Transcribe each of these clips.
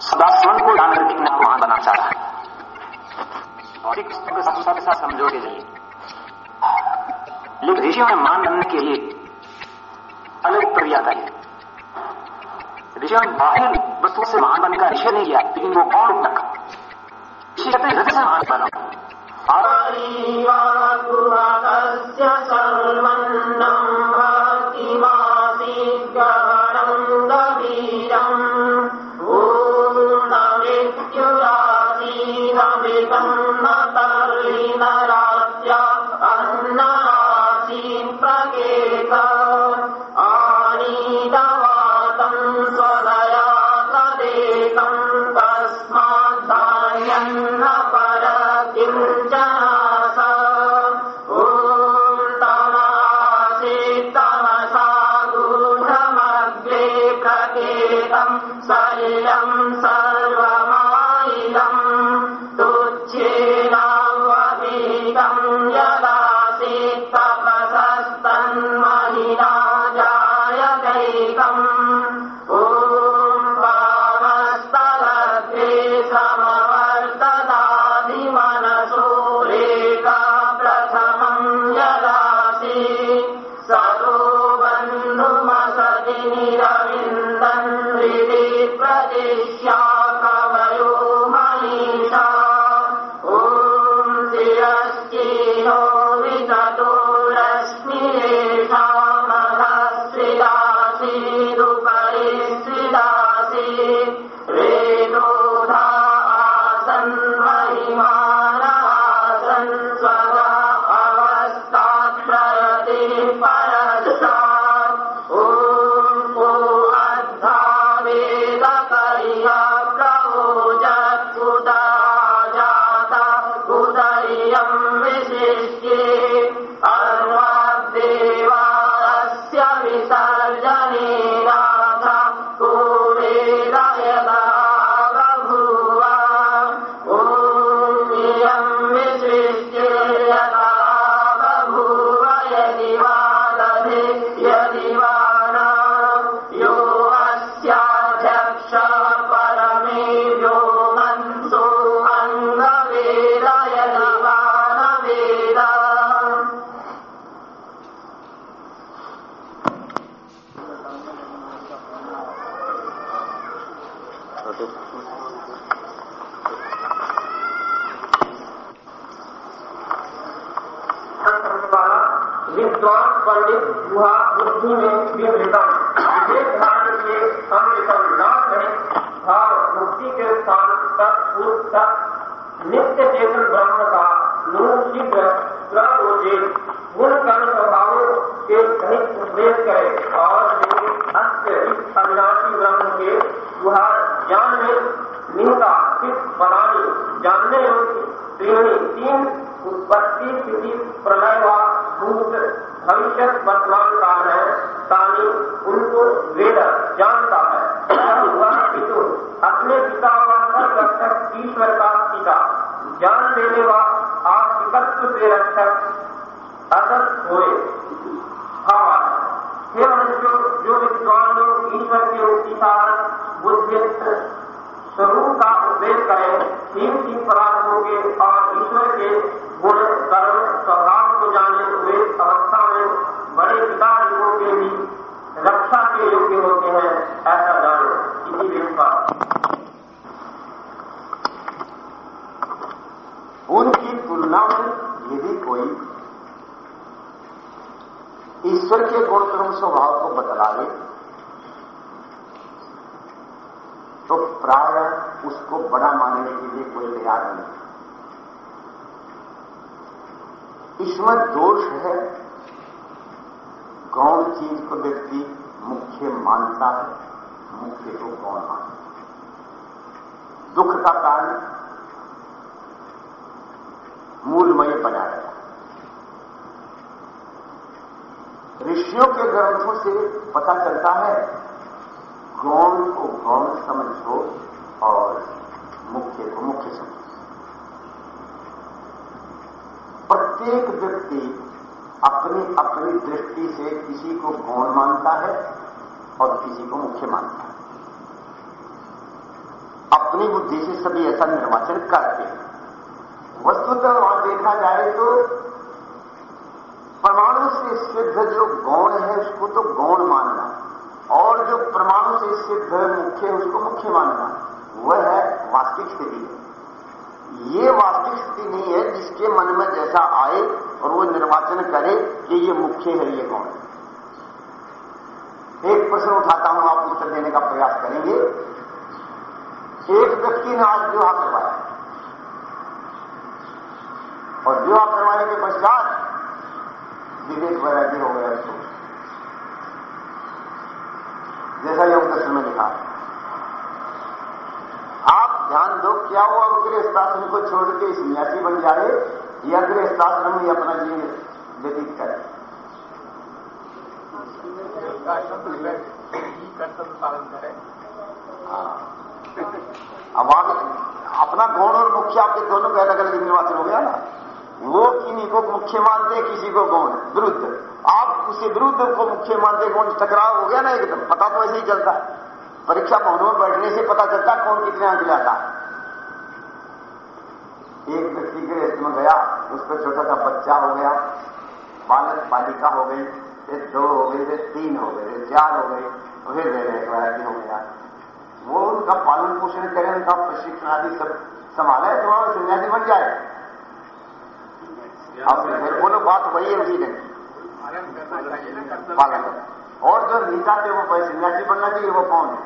सदास्वन को जान करके अपने महान बनाना रहा है। और एक के साथ के साथ समझो के लिए। लेकिन ऋषियों ने मान बनने के लिए अलग प्रक्रिया है ऋषियों ने बाहर वस्तुओं से महान बनने का निषेध नहीं किया, लेकिन वो कौन तक ऋषि कहते हृदय से महान बनो। स्य सर्वन्नम् विद्वान पंडित गुहा बुद्धि में विवृतम विवेक धारण के अमृतम नाथ है भाव मुक्ति के स्थान तक पूर्व तक नित्य चेतन ब्रह्म का नूर शीघ्र प्रयोजे गुण कर्म स्वभावों के सहित उपदेश करे और जो अस्य इस अविनाशी ब्रह्म के गुहा ज्ञान में निहिता सिद्ध बनाने जानने योग्य त्रिवेणी तीन उत्पत्ति स्थिति प्रलय व भूत भविष्य, वर्तमान काल है तानी उनको वेद जानता है। पितु अपने पिता व सर्वरक्षक ईश्वर का पिता, ज्ञान देने व आस्तिकत्व से रक्षक असत हुए। हे मनुष्य, जो विद्वान लोग ईश्वर के उपसार बुद्धिस्त स्वरूप का उपदेश करें। तीन तीन पदार्थों के और ईश्वर के गुण कर्म स्वभाव को जाने हुए अवस्था में बड़े पिता लोगों के भी रक्षा के योग्य होते हैं, ऐसा जानो। इसी विश्वास उनकी तुलना में यदि कोई ईश्वर के गुण कर्म स्वभाव को बतलावे तो प्राय उसको बड़ा मानने के लिए कोई तैयार नहीं। इसमें दोष है गौण चीज़ को व्यक्ति मुख्य मानता है, मुख्य को गौण मानता है? दुख का कारण मूलमय बना रहा ऋषियों के ग्रंथों से पता चलता है गौण को गौण समझो और मुख्य को मुख्य समझो प्रत्येक व्यक्ति अपनी अपनी दृष्टि से किसी को गौण मानता है और किसी को मुख्य मानता है। अपनी बुद्धि से सभी ऐसा निर्वाचन करते हैं। वस्तुतः और देखा जाए तो परमाणु से सिद्ध जो गौण है, उसको तो गौण मानना और जो परमाणु से सिद्ध मुख्य है, उसको मुख्य मानना। वह है वास्तविक स्थिति। ये वास्तविक स्थिति नहीं है जिसके मन में जैसा आए और वो निर्वाचन करे कि ये मुख्य है, ये कौन है। एक प्रश्न उठाता हूँ, आप उत्तर देने का प्रयास करेंगे। एक व्यक्ति ने आज विवाह करवाया। और विवाह करवाने के पश्चात विवेक वैराग्य हो गया उसको। जैसा योग दर्शन में लिखा आप ध्यान दो क्या हुआ गृहस्थाश्रम को छोड़ के सन्यासी बन जाए, या गृहस्थाश्रम में अपना जीवन व्यतीत करे? करें अब आप अपना गौण और मुख्य आपके दोनों का अलग अलग निर्वाचन हो गया ना। वो किन्हीं को मुख्य मानते हैं, किसी को गौण विरुद्ध आप उसे विरुद्ध को मुख्य मानते गौण टकराव हो गया ना एकदम, पता तो ऐसे ही चलता। है परीक्षा भवनों में बैठने से पता चलता कौन कितने अंक है एक व्यक्ति के रेस्ट में गया, उस पर छोटा सा बच्चा हो गया, बालक, बालिका हो गई, फिर दो हो गए फिर तीन हो गए, फिर चार हो गए फिर वैराग्य हो गया। वो उनका पालन पोषण करें, उनका प्रशिक्षण आदि सब संभाले तो वहाँ सन्यासी बन जाए। अब फिर बोलो बात वही है उसी दिन पालन पालन और जो थे वो सन्यासी बनना चाहिए, वो कौन है?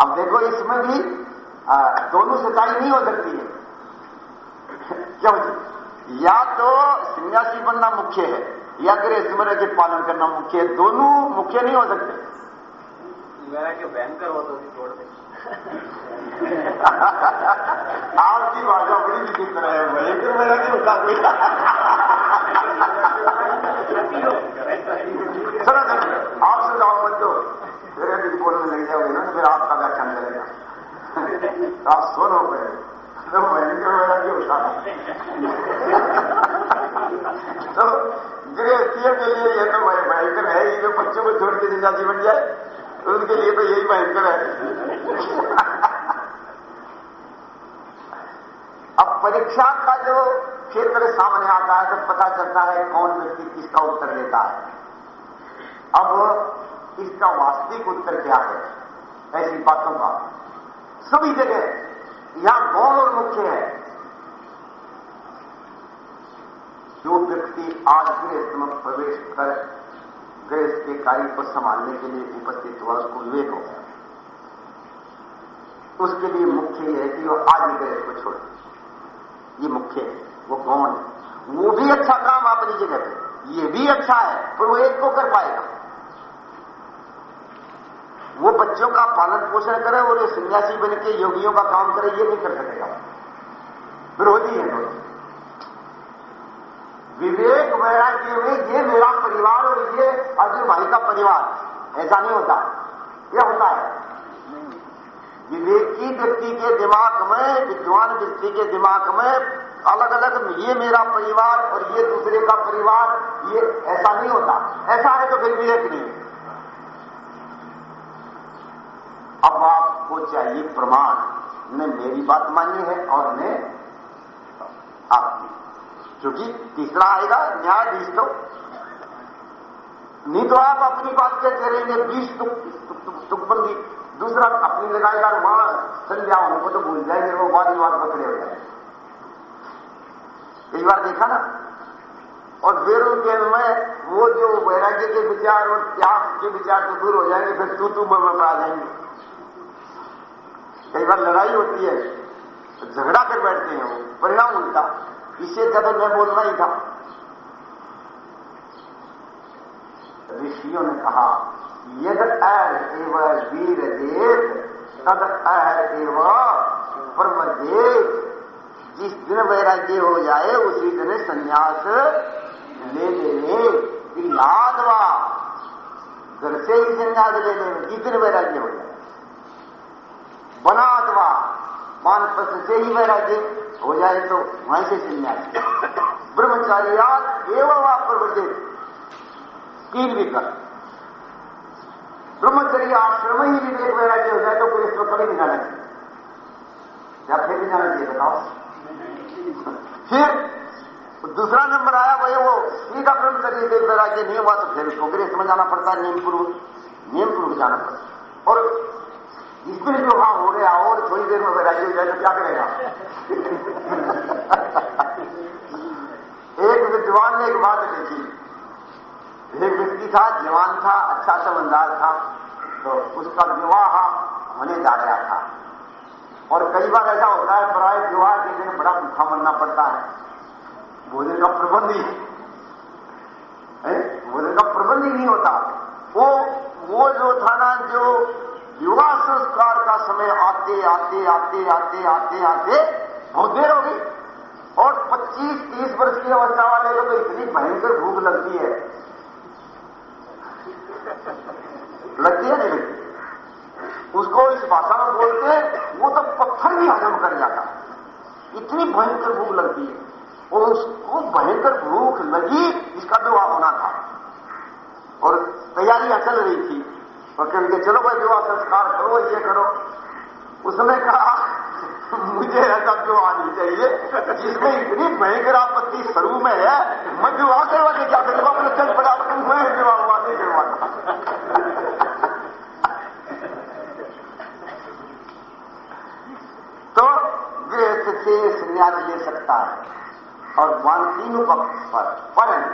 अब देखो, इसमें भी दोनों सच्चाई नहीं हो सकती है। क्यों? या तो सन्यासी बनना मुख्य है, या गृह स्मरण के पालन करना मुख्य है। दोनों मुख्य नहीं हो सकते। भयंकर हो तो छोड़ दे। आपकी भाषा बड़ी विचित्र है भयंकर मेरा नहीं होता कोई सुनो सुनो आप सुझाव मत दो मेरे भी बोलने लग जाओगे ना तो फिर आपका व्याख्यान तो आप सुनो पहले तो भयंकर मेरा नहीं होता तो गृहस्थियों के लिए ये तो भय- भयंकर है, ये जो बच्चों को छोड़ के ज़िंदा जीवन जाए। तो उनके लिए तो यही भयंकर है अब परीक्षा का जो क्षेत्र सामने आता है तो पता चलता है कौन व्यक्ति किसका उत्तर देता है। अब इसका वास्तविक उत्तर क्या है? ऐसी बातों का। सभी जगह यहाँ गौण और मुख्य है। जो व्यक्ति आज गृहस्थ में प्रवेश कर गृहस्थ के कार्य को संभालने के लिए उपस्थित हुआ उसको विवेक हो गया। उसके लिए मुख्य यह है कि वो आज गृहस्थ को छोड़े ये मुख्य है, वो गौण है? वो भी अच्छा काम अपनी जगह पे। ये भी अच्छा है, पर वो एक को कर पाएगा। वो बच्चों का पालन पोषण करे और ये सन्यासी बन के योगियों का काम करे, ये नहीं कर सकेगा। विरोधी है दोनों। विवेक वैराग्य में ये मेरा परिवार और ये अर्जुन भाई का परिवार। ऐसा नहीं होता। यह होता है। विवेकी व्यक्ति के दिमाग में, विद्वान व्यक्ति के दिमाग में अलग अलग ये मेरा परिवार और ये दूसरे का परिवार, ये ऐसा नहीं होता। ऐसा है तो फिर विवेक नहीं। अब आपको चाहिए प्रमाण। ने मेरी बात मानी है और ने आपकी। क्योंकि तीसरा आएगा, न्यायाधीश। तो नहीं तो आप अपनी बात क्या बीस तुक तुक- तुक- तुकबंदी दूसरा अपनी लगाएगा वहाँ संध्या उनको तो भूल जाएँगे, वो वाद विवाद पकड़े हो जाएँगे। कई बार देखा ना? और फिर उनके में, वो जो वैराग्य के विचार और त्याग के विचार तो दूर हो जाएँगे, फिर तू तू में आ जाएँगे। कई बार लड़ाई होती है, झगड़ा कर बैठते हैं वो, परिणाम उल्टा। इससे ज़्यादा मैं बोलना ही था। ऋषियों ने कहा यद अह एव वीर देव तद अह एव परमदेव जिस दिन वैराग्य हो जाए, उसी दिन संन्यास ले लेने। की याद वा घर से ही संन्यास ले लेने। जिस दिन वैराग्य हो जाए। बना अथवा मानपत्र से ही वैराग्य। हो जाए तो वहीं से संन्यास ब्रह्मचार्यात एवं प्रवृत्ति तीन विकल्प। ब्रह्मचर्य आश्रम ही विवेक वैराग्य हो जाए तो कोई इसको कभी चाहिए या फिर भी जाना चाहिए बताओ। फिर दूसरा नंबर आया भाई वो सीधा ब्रह्मचर्य विवेक वैराग्य नहीं हुआ तो फिर उसको गृह में जाना पड़ता है, नियम पूर्व नियम पूर्व जाना पड़ता और इसमें जो हाँ हो गया, और थोड़ी देर में वैराग्य हो जाए तो क्या करेगा? एक विद्वान ने एक बात लिखी एक व्यक्ति था, जवान था अच्छा समझदार था तो उसका विवाह होने जा रहा था। और कई बार ऐसा होता है, प्राय विवाह के दिन बड़ा भूखा मरना पड़ता है। भोजन का प्रबंध ही? भोजन का प्रबंध ही नहीं होता। वो वो जो था ना, जो विवाह संस्कार का समय आते आते आते आते आते आते, बहुत देर हो गई। और 25-30 वर्ष की अवस्था वाले को तो इतनी भयंकर भूख लगती है। लगती है नहीं लगती उसको इस भाषा में बोलते वो तो पत्थर भी हजम कर जाता इतनी भयंकर भूख लगती है। और उसको भयंकर भूख लगी, इसका विवाह होना था। और तैयारियाँ चल रही थी। और कहेंगे चलो भाई विवाह संस्कार करो, ये करो। उसने कहा, मुझे ऐसा विवाह नहीं चाहिए, जिसमें इतनी भयंकर आपत्ति शुरू में है, मैं विवाह करवा के क्या करूँगा अपने चल पड़ा मैं विवाह हुआ नहीं करवा तो गृहस्थ से संन्यास ले सकता है, और तीनों पक्ष पर, परंतु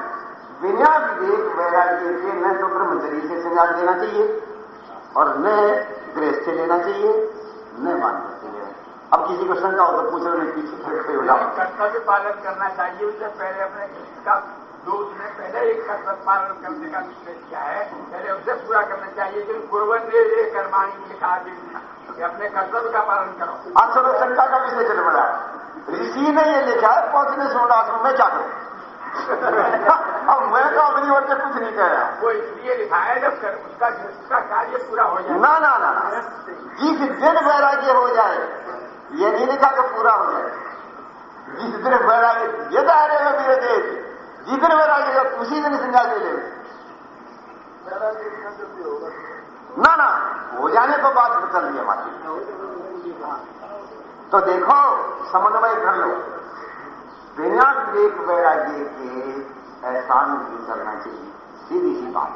बिना विवेक वैराग्य के न तो ब्रह्मचरी से संन्यास लेना चाहिए। और न गृहस्थ से लेना चाहिए न वानर से लेना अब किसी को शंका हो तो पूछ रहे पीछे खड़े हो जाओ। कर्तव्य पालन करना चाहिए उससे पहले अपने इसका जो उसने पहले एक कर्तव्य पालन करने का निश्चय किया है। पहले उसे पूरा करना चाहिए कि पूर्वन ने ये कर्माणी लिखा कि अपने कर्तव्य का पालन करो। आज चलो शंका का विषय चल पड़ा। ऋषि ने ये लिखा है पहुँचने सोना आश्रम में क्या करूँ अब मैं तो अपनी ओर से कुछ नहीं कह रहा। वो इसलिए लिखा है जब कर, उसका उसका कार्य पूरा हो जाए। ना ना ना। जिस दिन वैराग्य हो जाए ये नहीं लिखा कि पूरा हो जाए। जिस दिन वैराग्य ये दायरे में मेरे देश। जिस दिन वैराग्य हो उसी दिन संन्यास ले ले ना ना हो जाने को बात बदल दी हमारी तो देखो समन्वय कर लो। बिना विवेक वैराग्य के ऐसा नहीं करना चाहिए। सीधी सी बात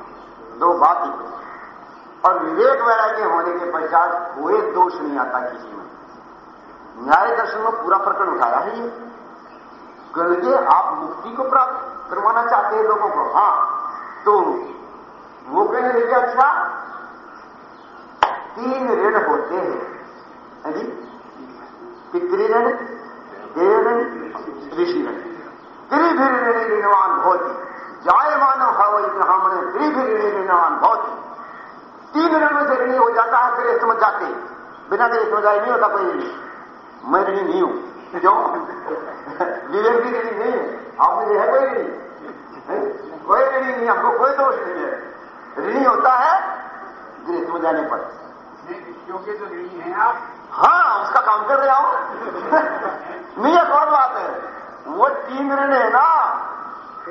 दो बात ही और विवेक वैराग्य होने के पश्चात कोई दोष नहीं आता किसी में। न्याय दर्शन में पूरा प्रकरण उठाया है ये। करके आप मुक्ति को प्राप्त करवाना चाहते हैं लोगों को, हाँ तो वो कहने लगे अच्छा तीन ऋण होते हैं। जी पितृण देव ऋण ऋषि ऋण त्रिभिर ऋणी ऋणवान भवती जायमानो हवई ब्राह्मण त्रिभिर ऋणी ऋणवान भवती तीन ऋण में से ऋणी हो जाता है फिर समझ जाते बिना देश समझ आए नहीं होता कोई ऋणी। मैं ऋणी नहीं हूँ। क्यों? विवेक भी ऋणी नहीं है। आप में है कोई ऋणी? कोई ऋणी नहीं हमको कोई दोष नहीं है। ऋणी होता है गृह समझ आने पर। क्योंकि तो ऋणी है आप। हाँ उसका काम कर रहा हूँ नहीं एक और बात है? वो तीन ऋण है ना,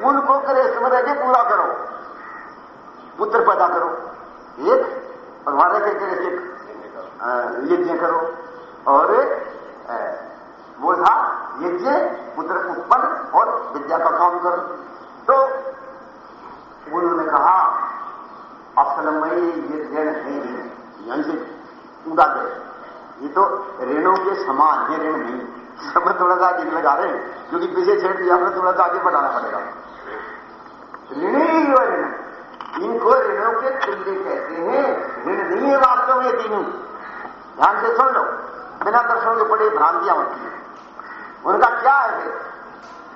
उनको करे समझ के पूरा करो। पुत्र पैदा करो। एक और वहाँ रह एक यज्ञ करो। और वो था यज्ञ, पुत्र उत्पन्न और विद्या का काम करो। तो उन्होंने कहा असल में ये ऋण है यहीं से उड़ा दे। ये तो ऋणों के समान है ऋण नहीं। सब थोड़ा सा आगे लगा रहे हैं क्योंकि पीछे छेड़ दिया हमें थोड़ा सा आगे बढ़ाना पड़ेगा। ऋण ऋण, इनको ऋणों के तुल्य कहते हैं। ऋण नहीं है वास्तव में तीनों ध्यान से सुन लो, बिना दर्शनों के बड़ी भ्रांतियाँ होती है। उनका क्या है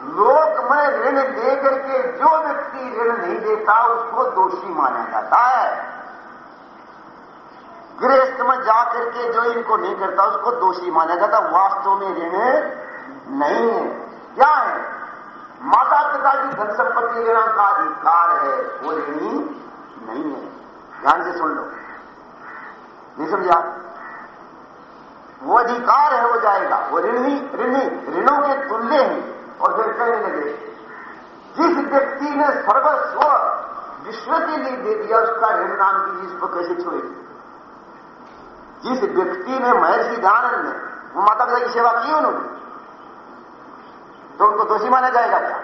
लोक में ऋण दे करके जो व्यक्ति ऋण नहीं देता, उसको दोषी माना जाता है। गृहस्थ में जाकर के जो इनको नहीं करता, उसको दोषी माना जाता। वास्तव में ऋण नहीं है। क्या है? माता पिता की धन संपत्ति ऋण का अधिकार है, वो ऋणी नहीं है। ध्यान से सुन लो। नहीं समझा? वो अधिकार है हो जाएगा। वो ऋणी ऋणी, ऋणों के तुल्य हैं, और फिर कहने लगे, जिस व्यक्ति ने सर्वस्व विश्व के लिए दे दिया, उसका ऋण नाम की जिसको कैसे छोड़े जिस व्यक्ति ने महर्षि दयानंद ने माता पिता की सेवा की उन्होंने तो उनको दोषी माना जाएगा क्या?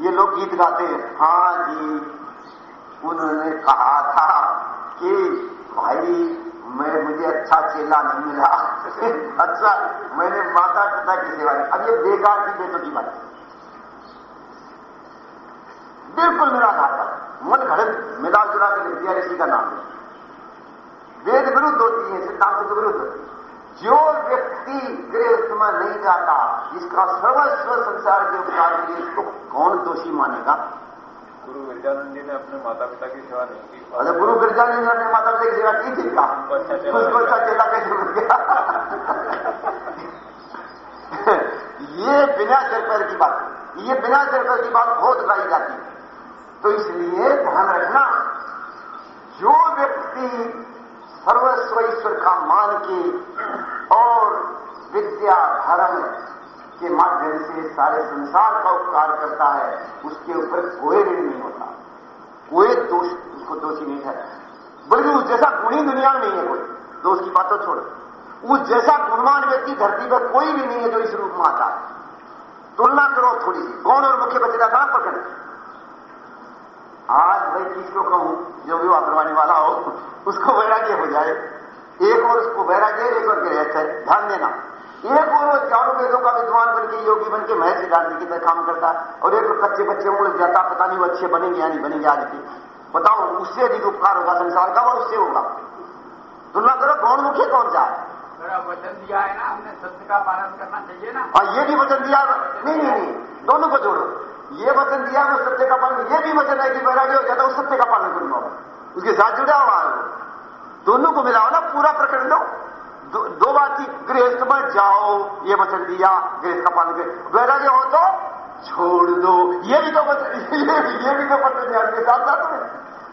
ये लोग गीत गाते हैं। हाँ जी, उन्होंने कहा था कि भाई, मैं, मुझे अच्छा चेला नहीं मिला। अच्छा मैंने माता पिता की सेवा की। अब ये बेकार की बेटों की बात बिल्कुल था। मन घड़त मेदाल चुरा के दिया ऋषि का नाम। वेद विरुद्ध होती है सिद्धांत के विरुद्ध। होती है जो व्यक्ति गृहस्थ में नहीं जाता जिसका सर्वस्व संसार के उपकार के लिए उसको कौन दोषी मानेगा? गुरु गिरजानंद जी ने अपने माता पिता की सेवा नहीं की। अरे गुरु गिरजानंद जी ने अपने माता पिता की सेवा की थी क्या? उसको अच्छा चेला कैसे मिल गया? ये बिना सिर पैर की बात ये बिना सिर पैर की बात बहुत गाई जाती है। तो इसलिए ध्यान रखना जो व्यक्ति सर्वस्व ईश्वर का मान के और विद्या धर्म के माध्यम से सारे संसार का उपकार करता है, उसके ऊपर कोई ऋण नहीं होता। कोई दोष उसको दोषी नहीं है बल्कि उस जैसा गुणी दुनिया में नहीं है कोई, दोष की बात तो छोड़। उस जैसा गुणवान व्यक्ति धरती पर कोई भी नहीं है जो इस रूप में आता है। तुलना करो थोड़ी सी। और मुख्य बच्चे का काम पकड़? आज भाई किसको कहूँ? जो भी करवाने वाला हो उसको वैराग्य हो जाए। एक और उसको वैराग्य एक और गृहस्थ है ध्यान देना। एक और वो चारों वेदों का विद्वान बन के योगी बन के महर्षि गांधी की तरह काम करता है और एक कच्चे बच्चे उड़ जाता पता नहीं वो अच्छे बनेंगे या नहीं बनेंगे आज के बताओ उससे अधिक उपकार होगा संसार का और उससे होगा? तुलना करो कौन मुख्य कौन सा है वचन दिया है ना हमने सत्य का पालन करना चाहिए ना। और ये भी वचन दिया नहीं नहीं नहीं दोनों को जोड़ो। ये वचन दिया मैं सत्य का पालन ये भी वचन है कि वैराग्य हो जाता उस सत्य का पालन करूँगा उसके साथ जुड़ा हुआ है दोनों को मिलाओ ना पूरा प्रकरण लो दो, दो बात की गृहस्थ में जाओ ये वचन दिया गृहस्थ का पालन कर वैराग्य हो तो छोड़ दो। ये भी तो ये, ये भी तो वचन दिया के साथ साथ में।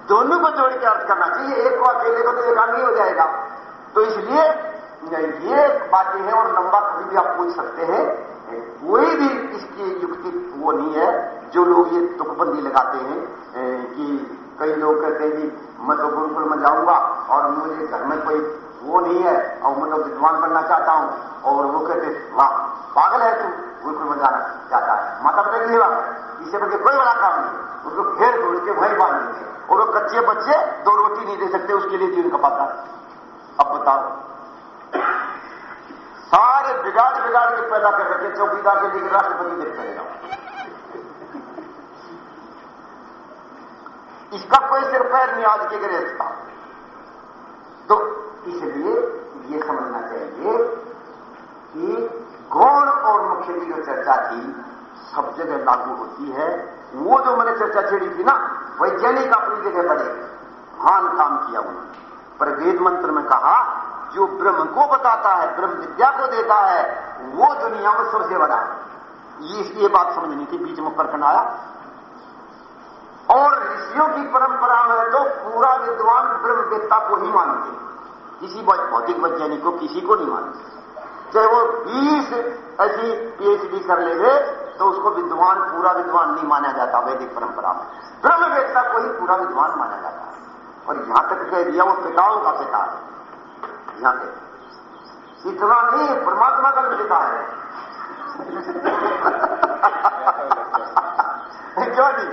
दोनों को जोड़ के अर्थ करना चाहिए। एक को अकेले को तो एक नहीं हो जाएगा। तो इसलिए ये बातें हैं और लंबा कभी भी आप पूछ सकते हैं। कोई भी इसकी युक्ति वो नहीं है। जो लोग ये तुकबंदी लगाते हैं कि कई लोग कहते हैं कि मैं तो गुरुकुल में जाऊँगा और मुझे घर में कोई वो नहीं है और मैं तो विद्वान बनना चाहता हूँ। और वो कहते, वाह, पागल है तू, गुरुकुल में जाना चाहता है। माता पिता की सेवा इससे बल्कि कोई बड़ा काम नहीं उसको घेर दो उसके वहीं बाँध और वो कच्चे बच्चे दो रोटी नहीं दे सकते, उसके लिए जीवन कपाता अब बताओ सारे बिगाड़ बिगाड़ के पैदा कर रखे, चौकीदार के लिए राष्ट्रपति देख करेगा इसका कोई सिर पैर नहीं, आज के गृह का। तो इसलिए ये समझना चाहिए कि गौण और मुख्य की जो चर्चा थी, सब जगह लागू होती है। वो जो मैंने चर्चा छेड़ी थी ना वैज्ञानिक अपनी जगह बड़े महान काम किया उन्होंने। पर वेद मंत्र में कहा जो ब्रह्म को बताता है, ब्रह्म विद्या को देता है, वो दुनिया में सबसे बड़ा ये इसलिए बात समझनी थी बीच में प्रकरण आया। और ऋषियों की परंपरा में तो पूरा विद्वान ब्रह्मवेत्ता को ही मानते किसी भौतिक वैज्ञानिक को किसी को नहीं मानते। चाहे वो 20 ऐसी पीएचडी कर ले गए तो उसको विद्वान, पूरा विद्वान नहीं माना जाता वैदिक परंपरा में। ब्रह्मवेत्ता को ही पूरा विद्वान माना जाता है। और यहाँ तक कह दिया, वो पिताओं का पिता है। यहाँ पे इतना नहीं परमात्मा का पिता है। क्यों जी?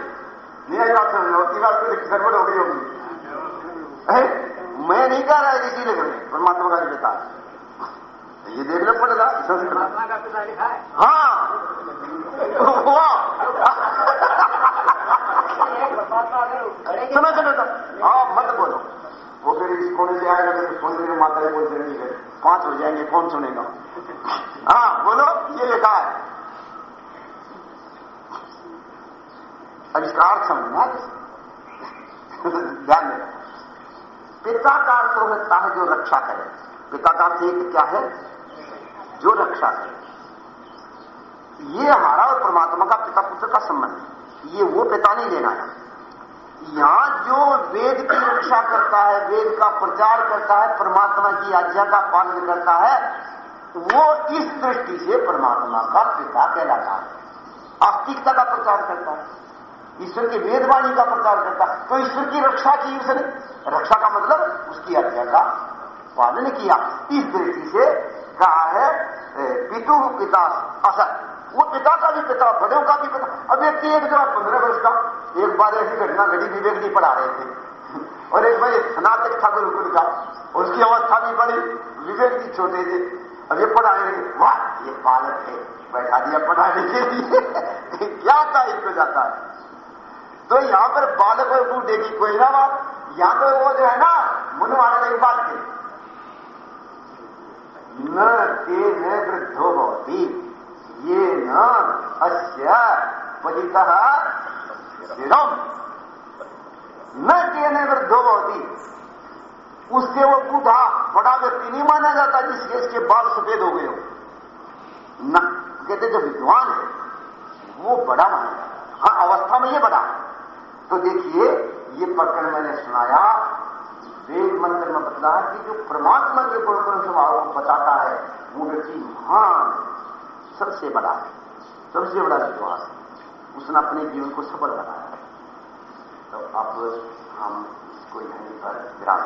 नहीं आई बात समझ लो बात तो गड़बड़ हो गई होगी। मैं नहीं कह रहा है किसी ने परमात्मा का पिता है। ये देखना पड़ेगा परमात्मा का पिता लिखा है। हाँ। सुनो सुनो हाँ मत बोलो। वो फिर इस कोने से आएगा तो सुन देंगे माता जी बोलते रहेंगे पाँच हो जाएँगे कौन सुनेगा हाँ बोलो ये लिखा है अब समझना ध्यान देना पिता का अर्थ होता है जो रक्षा करे पिता का अर्थ एक क्या है जो रक्षा करे ये हमारा और परमात्मा का पिता पुत्र का संबंध है ये वो पिता नहीं लेना है यहाँ जो वेद की रक्षा करता है, वेद का प्रचार करता है, परमात्मा की आज्ञा का पालन करता है, वो इस दृष्टि से परमात्मा का पिता कहलाता है। आस्तिकता का प्रचार करता है, ईश्वर की वेदवाणी का प्रचार करता है। तो ईश्वर की रक्षा की उसने, रक्षा का मतलब उसकी आज्ञा का पालन किया। इस दृष्टि से कहा है? पितु पिता। असर वो पिता का भी पिता, बड़ों का भी पिता। अब व्यक्ति एक जरा पंद्रह वर्ष का, एक बार ऐसी घटना घटी, विवेक जी पढ़ा रहे थे। और एक बार स्नातक था गुरुकुल का उसकी अवस्था भी बड़ी। विवेक जी छोटे थे। अब ये पढ़ा रहे वाह, ये बालक है। बैठा दिया पढ़ाने के लिए। क्या था इसको जाता है? तो यहाँ पर बालक और बूढ़े की कोई ना बात। यहाँ पर वो जो है ना मुनवाने की बात की न के न वृद्धो भवती। ये न अस्य पतित शिरम न के न वृद्धो भवती। उससे वो बूढ़ा, बड़ा व्यक्ति नहीं माना जाता जिसके इसके बाल सफ़ेद हो गए हो। न, कहते जो विद्वान है, वो बड़ा माना जाता हाँ अवस्था में ये बड़ा। तो देखिए, ये प्रकरण मैंने सुनाया। वेद मंत्र में बतला कि जो परमात्मा के गुण गुण स्वभाव को बताता है, वो व्यक्ति महान सबसे बड़ा है, सबसे बड़ा विश्वास है। उसने अपने जीवन को सफल बनाया है। तो अब हम इसको यहीं पर विराम